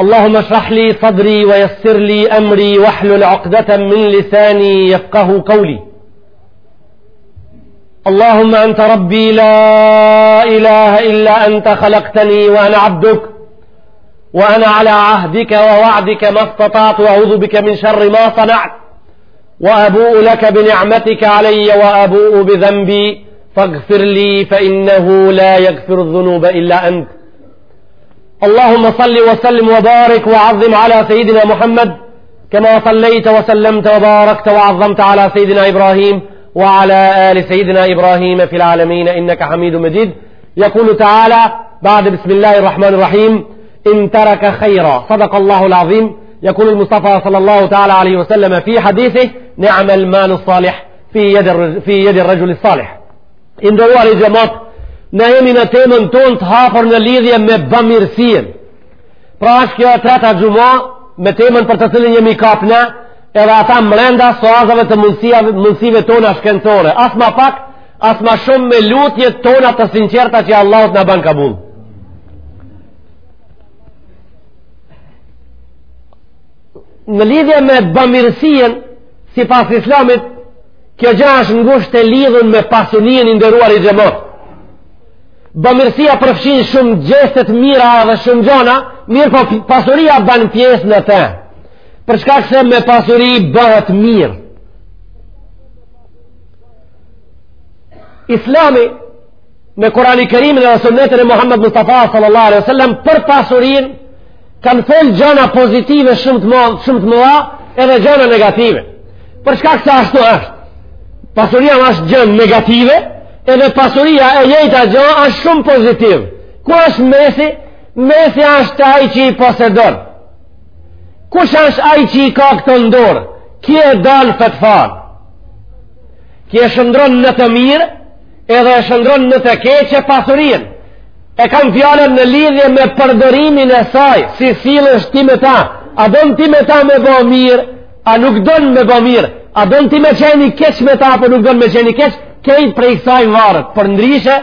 اللهم اشرح لي صدري ويسر لي أمري واحلل عقدة من لساني يفقه قولي اللهم أنت ربي لا إله إلا أنت خلقتني وأنا عبدك وأنا على عهدك ووعدك ما استطعت وأعوذ بك من شر ما صنعت وأبوء لك بنعمتك علي وأبوء بذنبي فاغفر لي فإنه لا يغفر الذنوب إلا أنت اللهم صل وسلم وبارك وعظم على سيدنا محمد كما صليت وسلمت وباركت وعظمت على سيدنا إبراهيم وعلى آل سيدنا إبراهيم في العالمين إنك حميد مجيد يقول تعالى بعد بسم الله الرحمن الرحيم إن ترك خيرا صدق الله العظيم يقول المصطفى صلى الله تعالى عليه وسلم في حديثه نعم المال الصالح في يد, في يد الرجل الصالح I nderuari xhemat, na jemi në temën tonë të hapur në lidhje me bamirësinë. Pra është kjo e treta xhuma, me temën për të cilin jemi kap na, edhe ata mrenda suazave të mundësive tona shkencore. As ma pak, as ma shumë me lutje tona të sinqerta që Allahu t'na ban kabul. Në lidhje me bamirësinë, sipas islamit, Kjo gja është ngushtë e lidhur me pasuninë i nderuari xhemat. Bamirësia përfshin shumë gjeste të mira dhe shumë gjana, mirëpo pasuria ban pjesë në të. Për shkak se me pasuri bëhet mirë. Islami me Kur'ani Kerimin dhe Sunetin e Muhamed Mustafa sallallahu alaihi wasallam për pasurinë Kanë folë gjana pozitive shumë të mdha, shumë të mëdha edhe gjana negative. Për shkak se ashtu është? Pasuria është gja negative, edhe pasuria e njejta gja është shumë pozitive. Ku është mesi? Mesi është ai që i posedon. Kush është ai që i ka këto n'dorë? Ky e dan. Fare. Ky e shëndrron në të mirë, edhe e shëndrron në të keqe pasurinë e kam fjalën në lidhje me përdorimin e saj si sillesh ti me ta a don ti me ta me ba mirë a nuk don me ba mirë a don ti me qeni keq me ta apo nuk don me qeni keq krejt prej kësaj varet përndryshe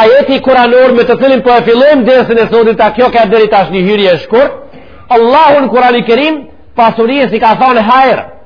ajeti kuranor me të cilin po e fillojmë dersin e sotit a kjo ke deri tash një hyrje shkurt Allahu n'Kurani kerim pasurisë i ka thanë hajr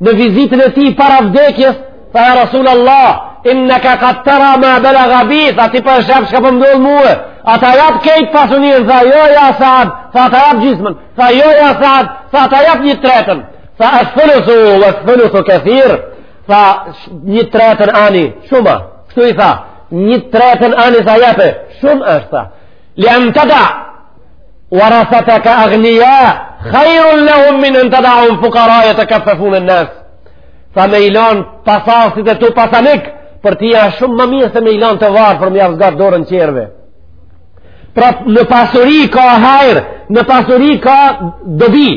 në vizitën e tij para vdekjes, tha ja Resulallah, inneke kad tera ma belega bi, tha ti po e sheh çka po m'ndodh mue, a ta jap krejt pasuninë, tha jo ja sad, tha a ta jap gjysmën, tha jo ja sad, tha a ta jap një tretën, tha eth-thuluthu, veth-thuluthu kethir, tha një tretën ani, shumë a, kështu i tha, një tretën ani tha jepe, shumë është tha, li en teda, Verethetek agnija, khairun lehum min en tedahum fukara jetekeffefune en-nas. Tha me i lan pasardhësit e tu pasanik, për ti a shumë ma mirë se me i lan të varfër me jav zgat dorën tjerve. Pra në pasuri ka hajr, në pasuri ka dobi.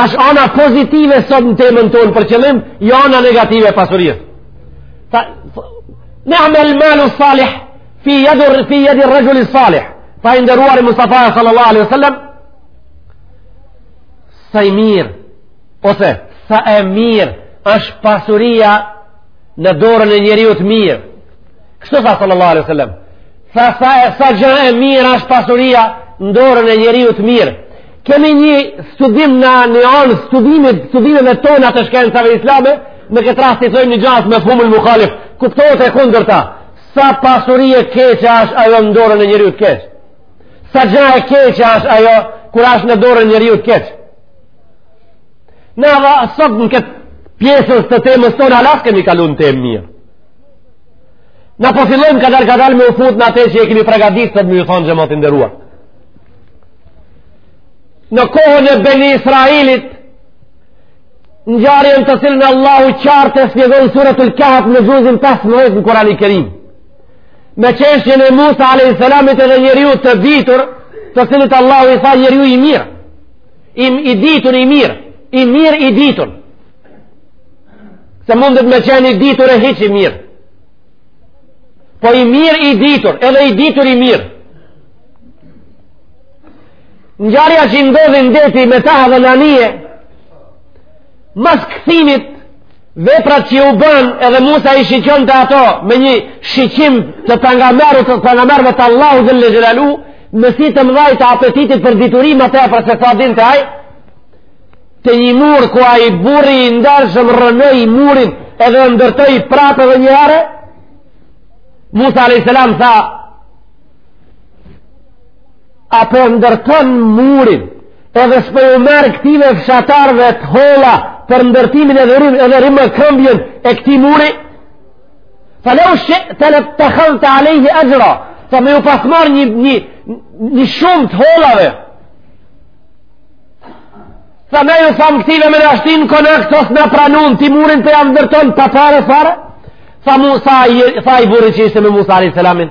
Asht ana pozitive sot në temën tonë për qëllim, jo ana negative e pasurisë. Ni'mel malu salih, fi yadi fi yadi ar-rajul as-salih tha i nderuari Mustafa sallallahu alaihi wasallam sa i mirë ose sa e mirë është pasuria në dorën e njeriu të mirë. Kështu tha sallallahu alaihi wasallam. Sa sa e sa gjë e mirë është pasuria në dorën e njeriu të mirë. Kemi një studim në në anë studimit, studimeve tona të shkencave islame, në këtë rast i thojmë një gja mefhumul mukhalif, kuptohet e kundërta. Sa pasuri e keqe është ajo në dorën e njeriu të keq. Sa gjë e keqe është ajo kur është në dorën e njeriu të keq. Na va sot në këtë pjesë të temës tonë ala s'kemi kalun në temë mirë. Na po fillojmë kadal kadal me u fut në atë që e kemi pregadit sot me ju thon xhamat i nderuar. Në kohën e Beni Israilit Ngjarjen të cilën Allahu qartë e shpjegon suratul Kahf në juzin 15 në Kur'ani Kerim. Me çështjen e Musa alayhis salamit edhe njeriut të ditur, të cilit Allahu i tha njeriu i mirë. I, i ditur i mirë, i mirë i ditur. Se mundet me qenë i ditur e hiç i mirë. Po i mirë i ditur, edhe i ditur i mirë. Ngjarja që ndodhi në deti me ta dhe n'anije, mas kthimit veprat që u banë edhe Musa i shiqonte ato me një shiqim të pejgamberëve të pejgamberëve të Allahut xhele xhelaluhu me sy të mdhaj të apetitit për dituri ma tepër se sa dinte ai te një mur ku ai burri i ndershëm rrënoi murin edhe ndërtoi prapë dhe njëherë Musa a.s. tha a po ndërton murin edhe s'po ju merr këtyve fshatarëve të holla për ndërtimin edhe rim edhe rimëkëmbjen e këtij muri tha leu shi'te lettekhadhte alejhi exhra tha me ju pas marr një, një, një shumë të hollave tha na ju thamë këtyve me na shti në konak këta s'na pranun ti murin po jau ndërton pa pare fare tha, Musa, tha ai burri që ishte me Musa a.s.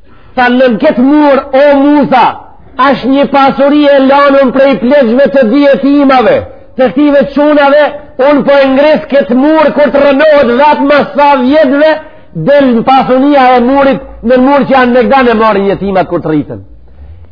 Tha nën këtë mur, o Musa, është një pasuri e lanun prej pleqve të dy jetimave, të këtyve çunave, unë po e ngris këtë mur, kur të rrënohet vetë mas sa vjetëve, del pasuria e murit, nën mur që janë në gdan e marrin jetimat kur të rriten.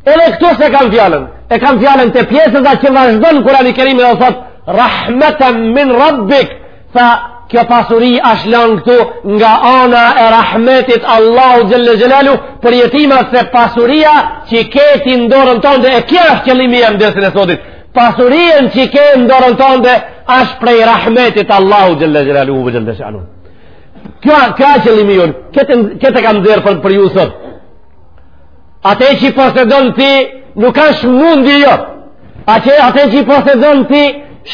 Edhe këtu s'e kam fjalën, e kam fjalën te pjesëza që vazhdon Kurani Kerim edhe thotë, Rahmetan min rabbik, Tha, kjo pasuri është lënë këtu nga ana e rahmetit Allahu xhelle xhelaluhu për jetimat se pasuria që ke ti n'dorën tonde, e kjo është qëllimi n'dersin e sotit. Pasurinë që ke n'dorën tonde është prej rahmetit Allahu xhelle xhelaluhu ve xhelle xhelaluhu. Kjo, kjo është qëllimi jonë, këtë, këtë kam nxjerrë për, për ju sot. Ate që i posedon ti nuk është mundi jot. Ate, ate që i posedon ti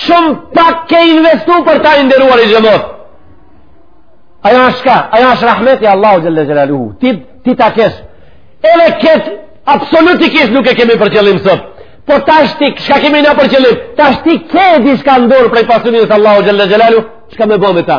shumë pak ke investu për ta i nderuari xhemat. Ajo është ka, ajo është rahmeti i Allahu xhelle xhelaluhu. Ti, ti ta kesh. Edhe këtë absolutikisht nuk e kemi për qëllim sot. Po tashti, shka kemi na për qëllim? Tashti ke dishka n'dorë prej pasunisë t'Allahu xhelle xhelaluhu, shka me bo me ta?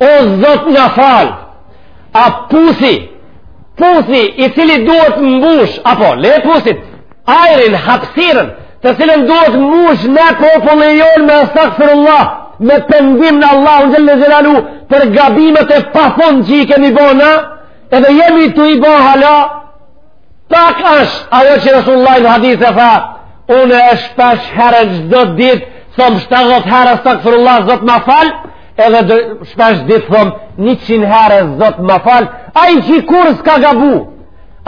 O zot na fal. A pusi? Pusi i cili duhet mbush apo le pusin ajrin hapësirën të cilën duhet mbush ne populli jonë me astaghfirullah me pendim në Allahu xhelle xhelaluhu për gabimet e pafund që i kemi bo na edhe jemi tu i bo hala pak është ajo që Resulullah në hadith e tha unë e shpeshherë çdo ditë thom 70 herë astaghfirullah zot ma fal Edhe shpesh n'ditë thom, njëqind herë Zot ma fal, ai që kurrë s'ka gabu,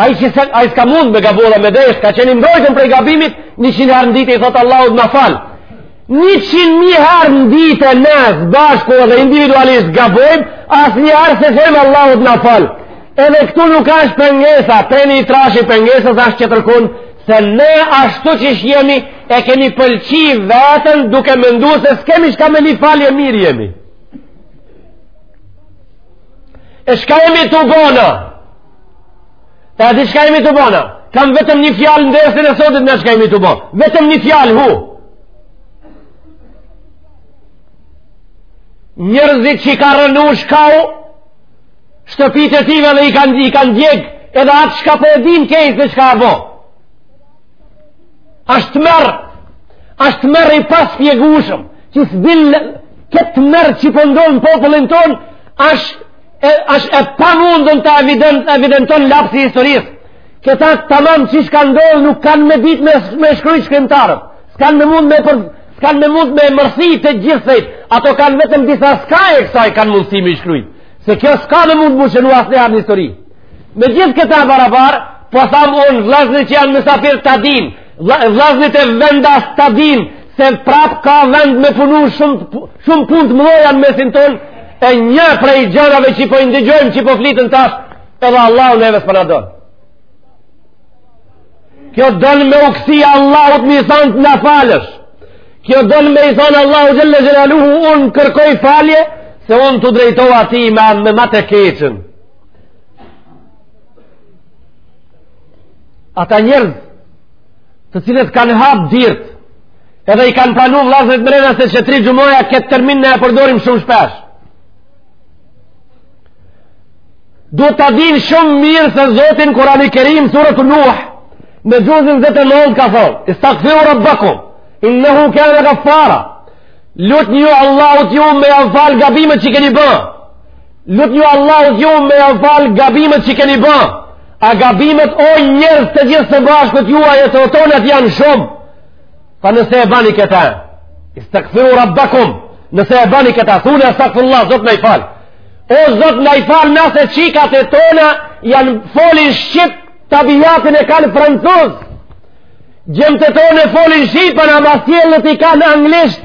ai që s'ka mund me gabu edhe me desh, ka qenë i mbrojtun prej gabimit, njëqind herë në ditë i thotë Allahut më fal. Njëqind mijë herë në ditë ne s'bashku dhe individualisht gabojmë, as një herë s'i thojmë Allahut më fal. Edhe këtu nuk ashtë pengesa, peni i trashë i pengesës ashtë tjetërkun, se ne ashtu qysh jemi, e kemi pëlqy veten duke mendu se s'kemi shka me lyp falje mirë jemi e shka jemi tu bo na e a di shka jemi tu bo na kam vetëm një fjalë në dersin e sotit e shka jemi tu bo na vetëm një fjalë hu njerëzit që i ka rrënu shkau shtëpitë e tijve dhe i kanë kan djeg edhe atë shka po e din krejt se shka ka bo Ashtë tmerr, ashtë tmerr i pashpjegushëm, që s'di, le këtë tmerr që po ndodh n'popullin tonë, ashtë ash e pamundun ta evident, evidenton lapsi i historisë. Këtë tamam qysh ka ndodh nuk kanë me ditë me, me shkru shkrimtarët. S'kanë me mund me për... S'kanë me mund me përfshi të gjithsejt. Ato kanë vetëm disa skaje të kësaj kanë mundësi me shkru. Se kjo s'ka me mund m'u shënu as në njërën histori. Me gjithë këta barabar, po tham unë vllaznit që janë mesafir ta dinë, vllaznit vendas ta dinë, se prap ka vend me punu shumë, shumë punë të mdhoja në mesin tonë, e nja prej gjanave që po i ndigjojmë, që po fliten tash, edhe Allahu neve s'po na don. Kjo don me u kthy Allahut me i thanë të na falësh. Kjo don me i thonë Allahu xhele xhelaluhu unë kërkoj falje, se unë t'u drejtova ty me, me ma të keqen. Ata njerëz të cilët kanë hap dyrt, edhe i kanë pranu vllaznit mrena se qe tri xhumaja këtë termin ne e përdorim shumë shpesh. Duhet ta dinë shumë mirë se Zoti n'Kurani Kerim suretu Nuh në xhuzin njizet e nont ka thonë, istagfiru rabbakum, innehu kane gaffara, lutnju Allahut ju me ja falë gabimet që keni ba, Lutnju Allahut ju me ja falë gabimet që keni ba. A gabimet o njerëz të gjithë së bashku, t'juajat e tonat janë shumë. Tha nëse e bani këta. Istagfiru rabbakum. Nëse e bani këta. Thuni estagfirullah, Zot na i fal. O Zot na i fal nëse çikat e tona janë folin shqip, tabijatin e kanë francuz. Gjemtë tonë e folin shqipen ama sjelljet i kanë anglisht.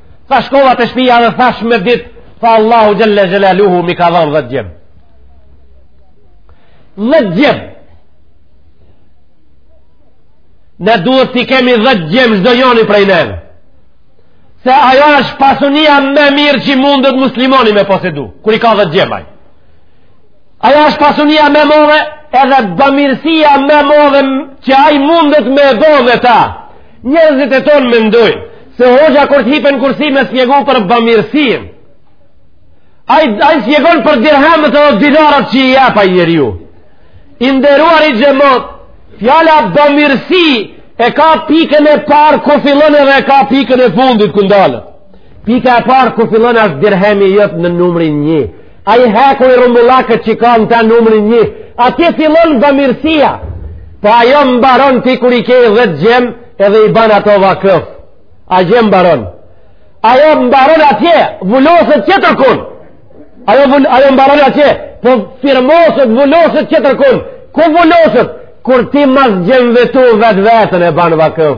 Tha shkova te shpia dhe thash me dit, tha Allahu xhele xhelaluhu m'i ka dhanë dhetë djem. Dhetë djem. Ne duhet t'i kemi dhetë djem çdo njoni prej neve. Se ajo është pasunia më e mirë që mundet muslimoni me posedu, kur i ka dhetë djem ai. Ajo është pasunia më e modhe edhe bamirësia më e modhe që ai mundet me bo me ta. Njerëzit e tonë mendojnë se hoxha kur të hip në kursi me spjegu për bamirësinë. Ai, ai spjegon për dirhemët edhe dinarët që i jep ai njeriu. I nderuari xhemat, fjala bamirësi e ka pikën e parë ku fillon edhe e ka pikën e fundit ku ndalet. Pika e parë ku fillon është dirhemi jot në numrin një. Ai hekuri rrumbullakët që ka në ta numrin një, aty fillon bamirësia, po ajo mbaron ti kur i ke dhetë gjem edhe i ban ato vakëf, atje mbaron, ajo mbaron atje, vuloset tjetërkun, ajo, ajo mbaron atje, po firmoset, vuloset tjetërkun, ku vuloset, kur ti mas gjemve tu vetë veten e ban vakëf,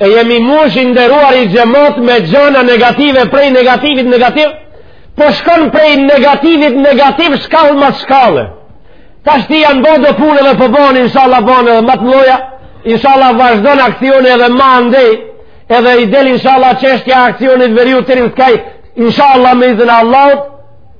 e jemi mush i nderuar xhemat me gjëna negative prej negativit negativ po shkon prej negativit negativ shkallë mas shkalle tashti janë bo do punë edhe po bon po inshallah bon edhe ma t'mdhaja inshallah vazhdon akcioni edhe ma ndej edhe i del inshallah çështja e akcionit veriut deri n'skaj inshallah me izën e Allahut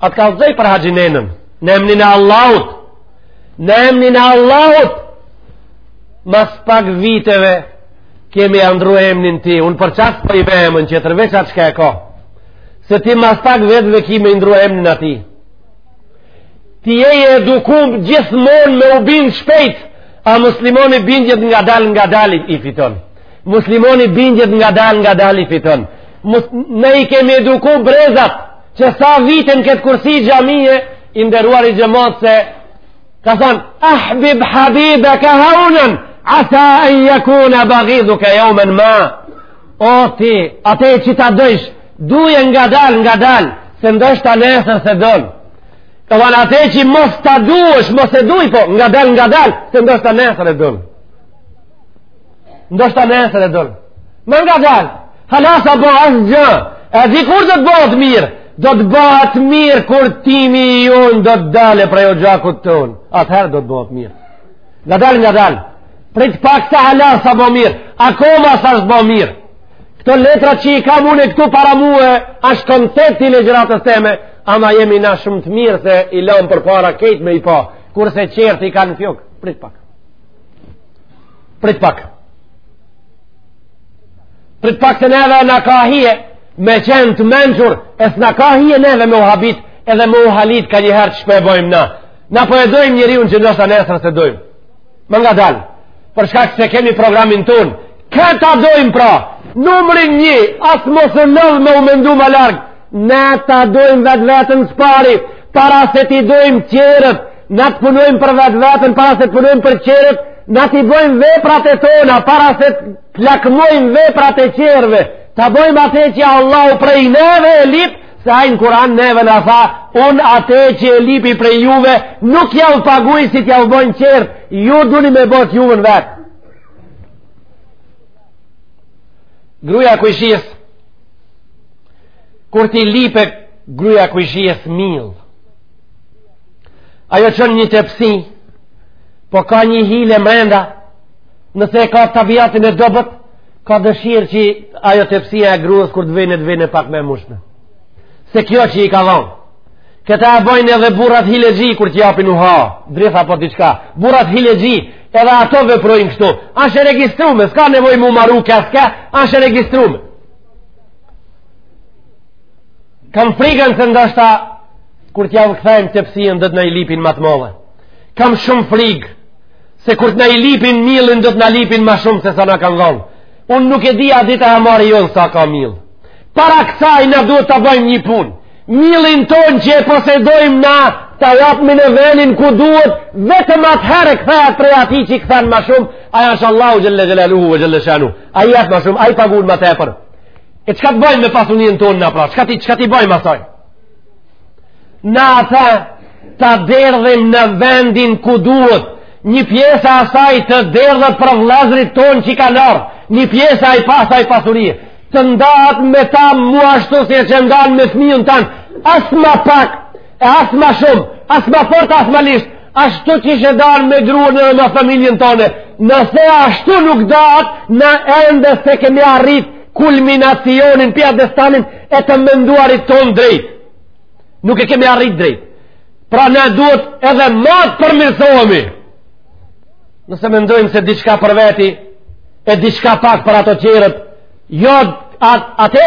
A të kallzoj për haxhi nenën Në emnin e Allahut Në emnin e Allahut Mas pak viteve Ke me ia ndrru emnin ti Unë për çast po i ve emën qetër veç atë shka e ka Se ti mas pak viteve ki me i ndrru emnin atij Ti je i edukum gjithmon me u bind shpejt A muslimoni bindjet ngadal ngadal i fiton Muslimoni bindjet ngadal ngadal i fiton. Mus, ne i kemi eduku brezat qe sa vite n'këtë kursi xhamie i nderuar xhemat se ka thonë ahbib habibeka haunen asa en jakuna bagidaka jeumen ma o ti ate që ta dojsh duje ngadal ngadal se ndoshta nesër s'e don ka thonë ate që mos ta duesh mos e duj po ngadal ngadal se ndoshta nesër e don Ndoshta nesër e don. Ma ngadalë. Hala s'a bo asgjë. E di kur do të bëhet mirë. Do të bëhet mirë kur tymi jonë do të dalë prej oxhakut tonë. Atëherë do të bëhet mirë. Ngadalë, ngadalë. Prit pak se hala s'a bo mirë. Akoma s'është bo mirë. Këto letra që i kam unë këtu para mu, asht koncepti i ligjëratës teme, ama jemi na shumë të mirë se i lamë përpara krejt me i pa, kurse qerët i kanë n'fiokë. Prit pak. Prit pak. Prit pak se neve na ka hije me qenë të mençur, e s'na ka hije neve me u habit edhe me u halit kanjëherë qysh po e bojmë na. Na po e dojmë njeriun që ndoshta nesër s'e dojmë. Ma ngadalë, për shkak se kemi programin tonë, kë ta dojmë pra, numrin një, as mos u lodh me u mendu ma larg, ne ta dojmë vetveten së pari, para se t'i dojmë tjerët, Na të punojmë për vetveten, para se të punojmë për qerët, na t'i bojmë veprat e tona, para se të lakmojmë veprat e qerëve, ta bojmë atë që Allahu prej neve e lipë, se Ai në Kuran neve na tha, unë atë që e lipi prej juve, nuk jau paguj si t'jau bojnë qerët, ju duni me bo t'juvën vetë. Gruja kujshis, kur t'i lipe gruja kujshis mill, Ajo çon një tepsi, po ka një hile mrenda, nëse ka tabiatin e dobet, ka dëshirë që ajo tepsia e gruës kur të vjen e të vjen e pak ma mushme. Se kjo që i ka dhanë. Këta e bojnë edhe burrat hilexhi kur të japin uha, dritha po diçka. Burrat hilexhi, edhe ato veprojnë kështu. Ashtë e registrume, s'ka nevojë mu maru këske, ashtë e registrume. Kam frikën se ndoshta kur t'jau kthejmë tepsien do të na i lipin ma të madhe. Kam shumë frikë se kur të na i lipin millin do të na lipin ma shumë se sa na kanë dhënë. Unë nuk e di a dita me marrë jonë sa ka mill. Para kësaj na duhet të bëjmë një punë. Millin tonë që e posedojmë na ta japmi në venin ku duhet vetëm atëherë kthehet prej atij që i kthen ma shumë ai asht Allahu xhele xhelaluhu xhele shanuhu ai jep ma shumë, ai pagun ma tepër E çka të bajmë me pasuninë tonë na pra? Çka t'i, çka t'i bajmë asaj? Na ata ta derdhim në vendin ku duhet, një pjesë e saj të derdhet për vllezrit tonë që kanë ardhë, një pjesë ai pastaj pasurie, të ndahet me ta mu ashtu si e që ndahet me fmijën tanë, as ma pak, e as ma shumë, as ma fort, as ma lig­sht, ashtu që ishe danë me gruën edhe me familjen tone, nëse ashtu nuk dahet, na ende s'e kemi arrit kulminacionin pjedestalin e të menduarit tonë drejt. Nuk e kemi arrit drejt. Pra ne duhet edhe ma të përmirësohemi. Nëse mendojmë se diçka për veti, e diçka pak për ato tjerët, jo atë, atë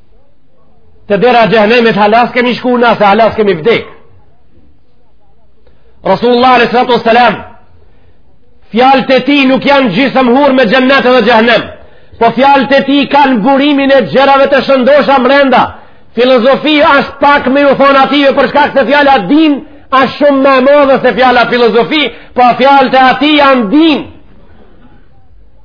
te dera e xhehnemit halas kemi shku na se halas kemi vdek Rasulullah alejhi salatu ve selam fjalët e tij nuk janë gjithëmherë me xhenet dhe xhehnem po fjalët e tij kanë burimin e gjërave të shëndosha mrenda filozofi është pak me ju thanë atyve për shkak se fjala din është shumë ma e madhe se fjala filozofi po fjalët e atij janë din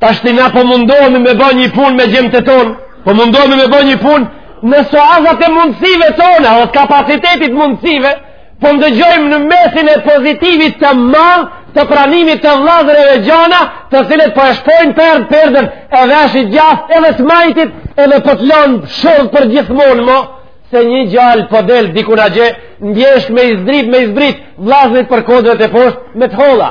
Tashti na po mundohemi me ba një punë me xhematë tonë, po mundohemi me ba një punë në suazat e mundësive tona, dhe të kapacitetit mundësive, po ndëgjojmë në mesin e pozitivit të madh, të pranimit të vllazërve gjana, të cilët po e shpojnë perd perden e veshit djathtë edhe të majtit, edhe po të lanë shurdh për gjithmonë mo, se një gjallë po delë dikur nagje, ndjeshtë me i zbrit, me i zbrit, vllazërit për kodrët e poshtë, me të holla.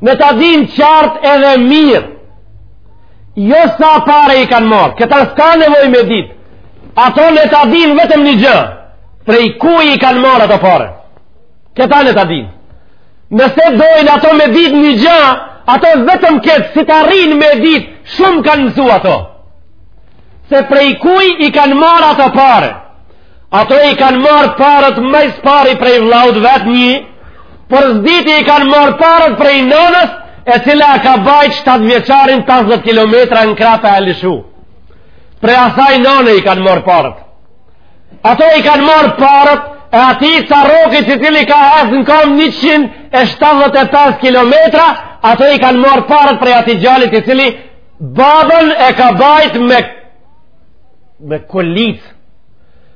ne ta dinë qartë edhe mirë, jo sa pare i kanë marrë, këta s'ka nevoj me ditë, ato ne ta dinë vetëm një gja, prej kuj i kanë marrë ato pare, këta ne ta dinë. Nëse dojnë ato me ditë një gja, ato vetëm këtë, si t'arrinë me ditë, shumë kanë mësu ato. Se prej kujt i kanë marrë ato pare? Ato i kanë marrë paret më së pari prej vllaut vet një, por së dyti i kanë marrë paret prej nanës, e cila e ka bajt 7 vjeçarin 50 km në krah pa e lëshu. Prej asaj nane i kanë marrë paret. Ato i kanë marrë paret e atij carrokit i cili ka hec në kam 175 km, ato i kanë marrë paret prej atij gjalit i cili Babën e ka bajt me me kolic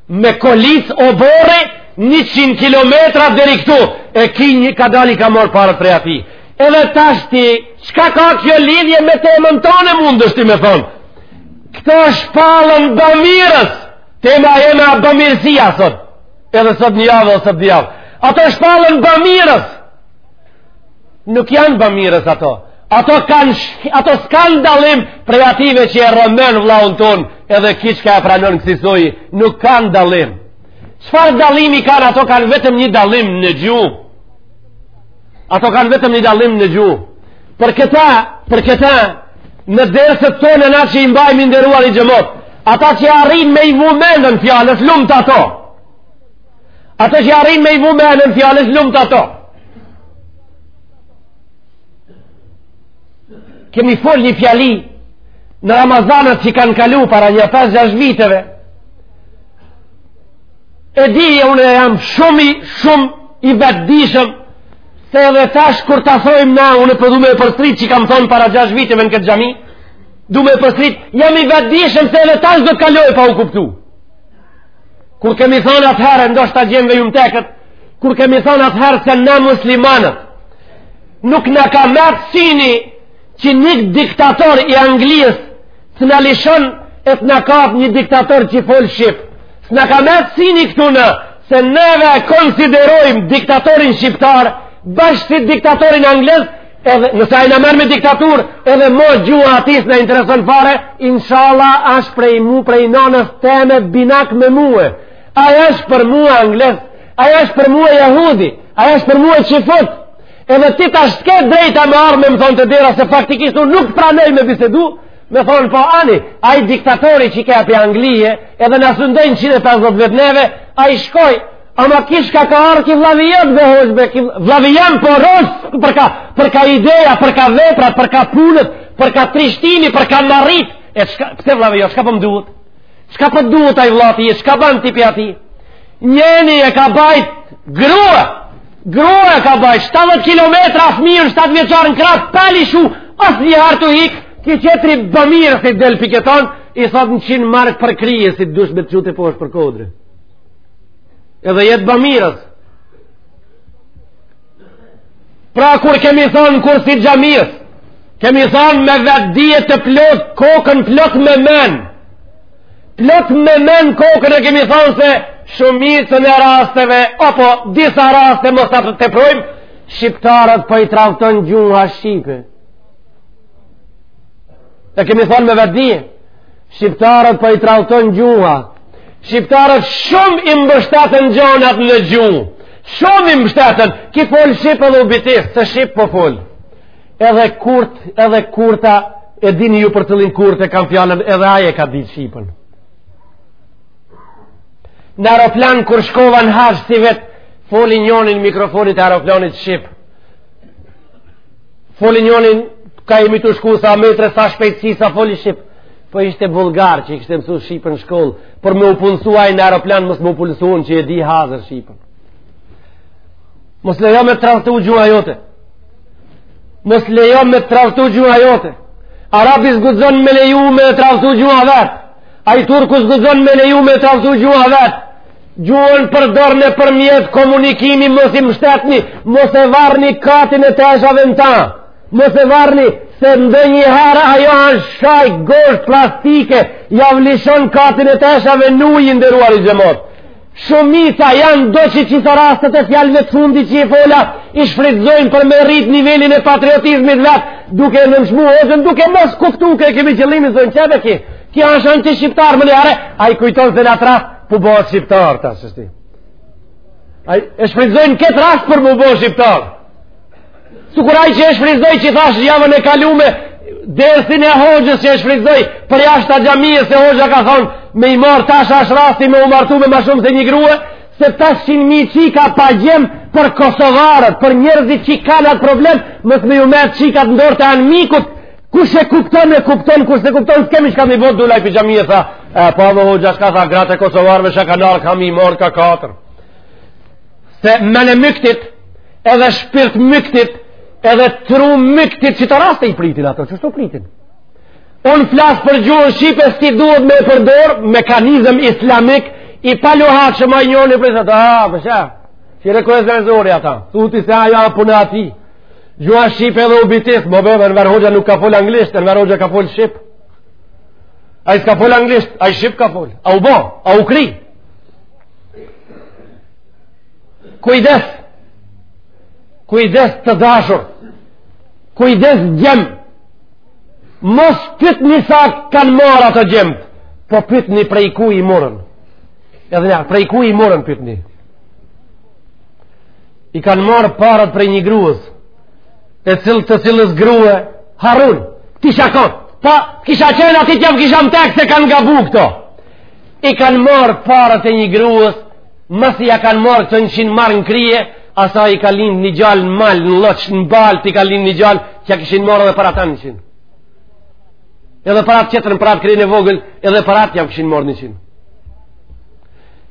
me kolic oborri 100 km deri këtu e ky ka dal i ka marrë paret prej atij edhe tash ti çka ka kjo lidhje me temën tonë mundesh ti me thonë këto shpallen bamirës tema jeme a bamirësia sot edhe sot një javë dhe sot një javë ato shpallen bamirës Nuk janë bamirës ato. Ato kanë ato s'kanë dallim prej atyve që e rrëmen vllaun tonë, edhe ky çka e pranon kësisoj, nuk kanë dallim. Çfarë dallimi kanë ato kanë vetëm një dallim në gjuhë. Ato kanë vetëm një dallim në gjuhë. Për këta, për këta në derset tona na që i mbajmë i nderuari xhemat, ata që arrin me i vu menden fjalës lumtë ato. Ato që arrin me i vu menën fjalës lumtë ato. Kemi fol një fjali në Ramazanet që kanë kalu para nja 5-6 viteve. E di unë jam shumë shumë i vetëdijshëm se edhe tash kur ta thojmë na unë po du me e përsërit që kam thonë para 6 viteve në këtë xhami, du me e përsërit, jam i vetëdijshëm se edhe tash do të kalojë pa u kuptu. Kur kemi thonë atëherë, ndoshta gjene ju më teket, kur kemi thonë atëherë se na muslimanët, nuk na ka mërzinë që një diktator i Anglisë se na lishon e të na kap një diktator që fol shqip. S'na ka mërzinë këtu na se neve e konsiderojmë diktatorin shqiptar bash si diktatorin anglez edhe nëse ai na merr me diktaturë, edhe ma gjuha e atij s'na intereson fare, inshallah asht prej mu prej nanës teme binak me mua. Ai është për mua anglez, ai është për mua jehudi, ai është për mua çifut. Edhe ti tash s'ke drejtë me ardh me më thon të dera se faktikisht unë nuk t'pranoj me bisedu, me thon po ani, ai diktatori që ke pej Anglie, edhe na sundoi 150 vjet neve, ai shkoi Ama qysh kah ka ardh ky vllavi jem dhe hoqbe, ky vllavi jem po rësë për kah, për kah ideja, për kah vepra, për kah punët, për kah trishtimi, për kah marit. E çka, pse vllavi jem, çka po më duhet? Çka po m'duhet ai vlla ty, e çka ban ti pi ati? Njeni e ka bajt gruen, gruen e ka bajt, 70 km a fmin, 7 vjeçar në krah t', pa lishu, as një herë tu hikë, ky tjetri bën mirë si del piketon, i thot në qinë marë për krye, si dush me të çu teposhtë për kodër. edhe jetë bamirës. Pra kur kemi thanë kursi xhamisë, kemi thanë me vetëdije të plotë, kokën plot me men. Plot me men kokën e kemi thanë se shumicën e rasteve, apo disa raste mos ta teprojmë, shqiptarët po i tradhton gjuha shqipe. E kemi thanë me vetëdije. Shqiptarët po i tradhton gjuha. Shqiptarët shumë i mbështetin gjanat në gjuhë. Shumë i mbështetin. Ky fol shqip edhe u bitis, se shqip po fol. Edhe kurt, edhe kurta e dini ju për cilin kurt e kam fjalën, edhe ai e ka ditë shqipen. Në aeroplan kur shkova në haxh sivjet, foli njoni në mikrofonat e aeroplanit shqip. Foli njoni, kah jemi tu shku sa metre, sa shpejtësi, sa foli shqip. Po ishte bulgar që e kish msu shqipen n'shkollë, për me u punësu ai në aeroplan, mos me u punësu njo që e di hazër shqipen. Mos lejo me t'tradhtu gjuha jote. Mos lejo me t'tradhtu gjuha jote. Arabi s'guxon me leju me tradhtu gjuha vet. Ai turku s'guxon me leju me tradhtu gjuha vet. Gjuhën përdorne për mjet komunikimi mos i mështetni, mos e varni katin e teshave në ta, mos e varni se ndonjëherë ajo është ajo gozhdë plastike, jav lshon katin e teshave në ujë nderuari xhemat. Shumica janë do që qëto rastet e fjalëve të fundit që i fola, i shfrytzojnë për me rritë nivelin e patriotizmit vetë, duke nënçmu hoxhën, duke mos kuptu ku e kemi qëllimin thonë qe be ky, ky është antishqiptar menjëherë, ai kujton se në atë Po bëhet shqiptar ta sështi. Ai e shfrytëzon këtë rast po bëhet shqiptar. Sikur ai që e shfrytëzoi që thash javën e kalueme dersin e hoxhës që e shfrytëzoi për jashtë xhamisë se hoxha ka thonë me i marr tash asht rasti me u martu me më shumë se një grua se 500.000 çika pa djem për Kosovarët, për njerëzit që kanë atë problem, mos me ju marrë çikat n'dorë t'anmikut, Kush e kupton e kupton, kush s'e kupton, s'kemi shka me bo dulaj për xhami e tha, e pa dhe hoxha shka tha, gratë e Kosovarve shka ka nërë, ka me i marrë ka katër. Se men e mykt, edhe shpirt t'mykt, edhe tru t'mykt, qeto raste i pritin ato, qeshtu pritin? Unë flas për gjuhën Shqipe, si duhet me përdor, mekanizm islamik, i palu hatë që ma njeri një pritë, a, përshë, që i rekohet dhe nëzori ata, thuti se asaj pune aty, Gjuha Shqipe edhe u bitis, bo bebe, Enver Hoxha nuk ka fol anglisht, Enver Hoxha ka fol Shqip. Ai s'ka fol anglisht, ai Shqip ka fol. A u bo, a u kri. Kujdes, kujdes të dashur, kujdes djem, mos pytni sa kanë marrë ata djem, po pytni prej ku i morën. Edhe një, prej ku i morën pytni. i kanë marrë paret prej një grues, e cilë të cilës grue, harrun, ti shakon, pa, kisha qenë aty t'ja kisha met se kanë gabu këto. I kanë marrë paret e një grues, masi ja kanë marrë këto njëqind marr në krye, asaj i ka lind një djalë në mal, në loqë, në balë, t'i ka lind një djalë, t'ja kishin marrë edhe para ta njëqind. Edhe para te tjetrën, para të kryen e vogël, edhe para të ja kishin marrë njëqind.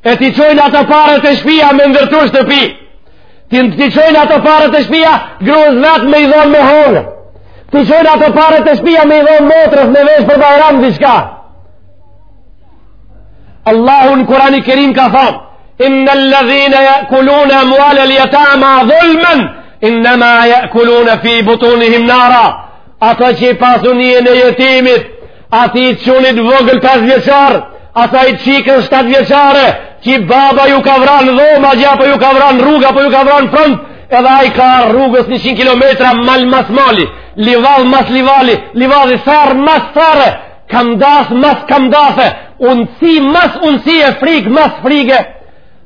E t'i çojnë ato pare te shpia me ndërtu shtëpi. Ti, t'i çojnë ato pare te shpia, grues vet me i dhonë me hongë. T'i çojnë ato pare te shpia me i dhonë motrës me vesh për bajram diçka. Allahu në kurani kerim ka thonë, inne-lledhine je'kulune emvalel jetama dhulmen, innema je'kulune fi butunihim nara. Ata qi pasunien e jetimit, atij çunit vogël 5 vjeçar, asaj çikës 7 vjeçare, që baba ju ka vran dhoma, apo ju ka vran rrugës, apo ju ka vran front, edhe ai ka rrugës 100 km mal mas mali, livall mas livalli, livalli ferr mas ferre, kamb zdath mas kamb zdathe, unësi mas unësie frig mas frige,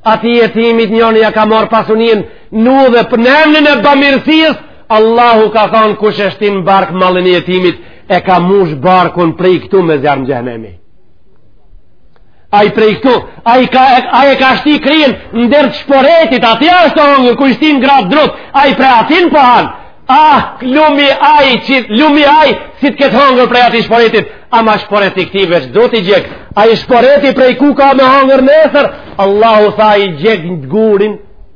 atij jetimit njoni ja ka marrë pasunien, në xhep në emnin e bëmirësisë, Allahu ka thonë kush e shtin n'bark mallin e jetimit e ka mush barkun prej këtu me zjarm xhehnemi. Ai prej këtu, ai ka ai e ka shti kryn n'derë të shporetit, aty është ongër ku i shtin grat drut, ai prej atyhit po han. Ah, lumi ai, që, lumi ai, si të ketë hongër prej atij shporetit, ama shporeti këtij veç drutë i djeg, ai shporeti prej ku ka me hongër nesër, Allahu tha e djeg gurin,